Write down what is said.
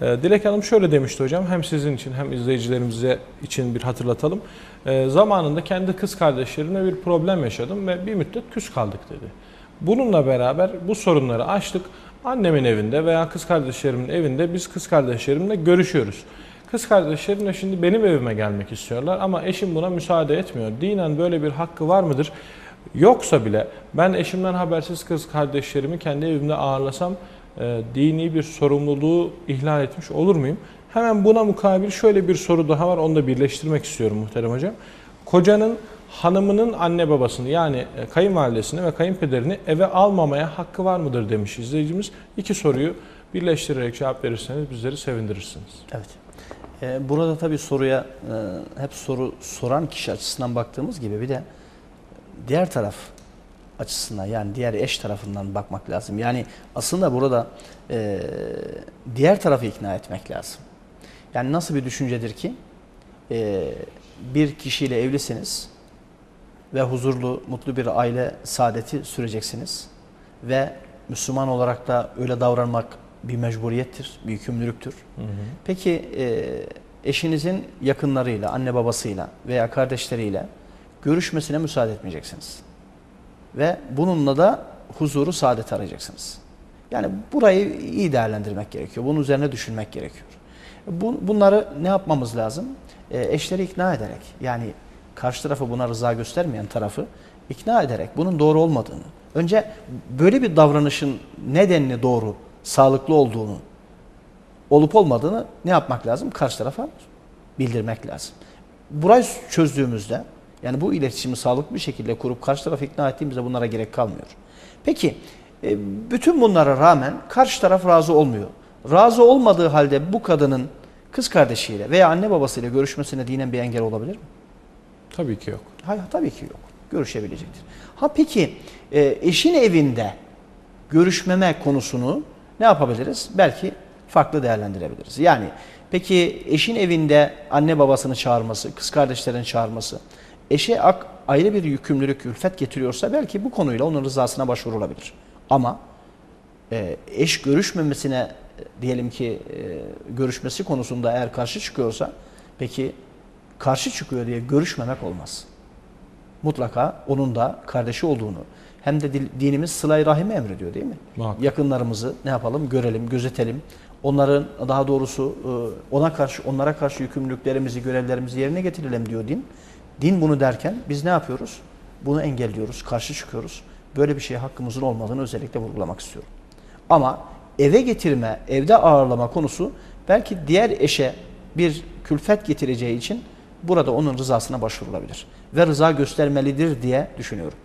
Ee, Dilek Hanım şöyle demişti hocam, hem sizin için hem izleyicilerimize için bir hatırlatalım. Ee, zamanında kendi kız kardeşlerimle bir problem yaşadım ve bir müddet küs kaldık dedi. Bununla beraber bu sorunları aştık. Annemin evinde veya kız kardeşlerimin evinde biz kız kardeşlerimle görüşüyoruz. Kız kardeşlerim de şimdi benim evime gelmek istiyorlar ama eşim buna müsaade etmiyor. Dinen böyle bir hakkı var mıdır? Yoksa bile ben eşimden habersiz kız kardeşlerimi kendi evimde ağırlasam e, dini bir sorumluluğu ihlal etmiş olur muyum? Hemen buna mukabil şöyle bir soru daha var. Onu da birleştirmek istiyorum muhterem hocam. Kocanın hanımının anne babasını yani e, kayınvalidesini ve kayınpederini eve almamaya hakkı var mıdır demiş izleyicimiz. İki soruyu birleştirerek cevap verirseniz bizleri sevindirirsiniz. Evet. Ee, burada tabii soruya e, hep soru soran kişi açısından baktığımız gibi bir de diğer taraf açısından yani diğer eş tarafından bakmak lazım. Yani aslında burada e, diğer tarafı ikna etmek lazım. Yani nasıl bir düşüncedir ki e, bir kişiyle evlisiniz ve huzurlu, mutlu bir aile saadeti süreceksiniz ve Müslüman olarak da öyle davranmak bir mecburiyettir, bir yükümlülüktür. Hı hı. Peki e, eşinizin yakınlarıyla, anne babasıyla veya kardeşleriyle görüşmesine müsaade etmeyeceksiniz. Ve bununla da huzuru, saadet arayacaksınız. Yani burayı iyi değerlendirmek gerekiyor. Bunun üzerine düşünmek gerekiyor. Bu, bunları ne yapmamız lazım? E, eşleri ikna ederek, yani karşı tarafı buna rıza göstermeyen tarafı ikna ederek bunun doğru olmadığını, önce böyle bir davranışın nedenini doğru, sağlıklı olduğunu, olup olmadığını ne yapmak lazım? Karşı tarafa bildirmek lazım. Burayı çözdüğümüzde yani bu iletişimi sağlıklı bir şekilde kurup karşı tarafı ikna ettiğimizde bunlara gerek kalmıyor. Peki e, bütün bunlara rağmen karşı taraf razı olmuyor. Razı olmadığı halde bu kadının kız kardeşiyle veya anne babasıyla görüşmesine dinen bir engel olabilir mi? Tabii ki yok. Hayır tabii ki yok. Görüşebilecektir. Ha peki e, eşin evinde görüşmeme konusunu ne yapabiliriz? Belki farklı değerlendirebiliriz. Yani peki eşin evinde anne babasını çağırması, kız kardeşlerini çağırması, eşe ak, ayrı bir yükümlülük, ülfet getiriyorsa belki bu konuyla onun rızasına başvurulabilir. Ama e, eş görüşmemesine diyelim ki e, görüşmesi konusunda eğer karşı çıkıyorsa peki karşı çıkıyor diye görüşmemek olmaz. Mutlaka onun da kardeşi olduğunu hem de dinimiz sılay rahime emrediyor değil mi? Muhakkak. Yakınlarımızı ne yapalım? Görelim, gözetelim. Onların daha doğrusu e, ona karşı onlara karşı yükümlülüklerimizi, görevlerimizi yerine getirelim diyor din. Din bunu derken biz ne yapıyoruz? Bunu engelliyoruz, karşı çıkıyoruz. Böyle bir şeye hakkımızın olmadığını özellikle vurgulamak istiyorum. Ama eve getirme, evde ağırlama konusu belki diğer eşe bir külfet getireceği için burada onun rızasına başvurulabilir. Ve rıza göstermelidir diye düşünüyorum.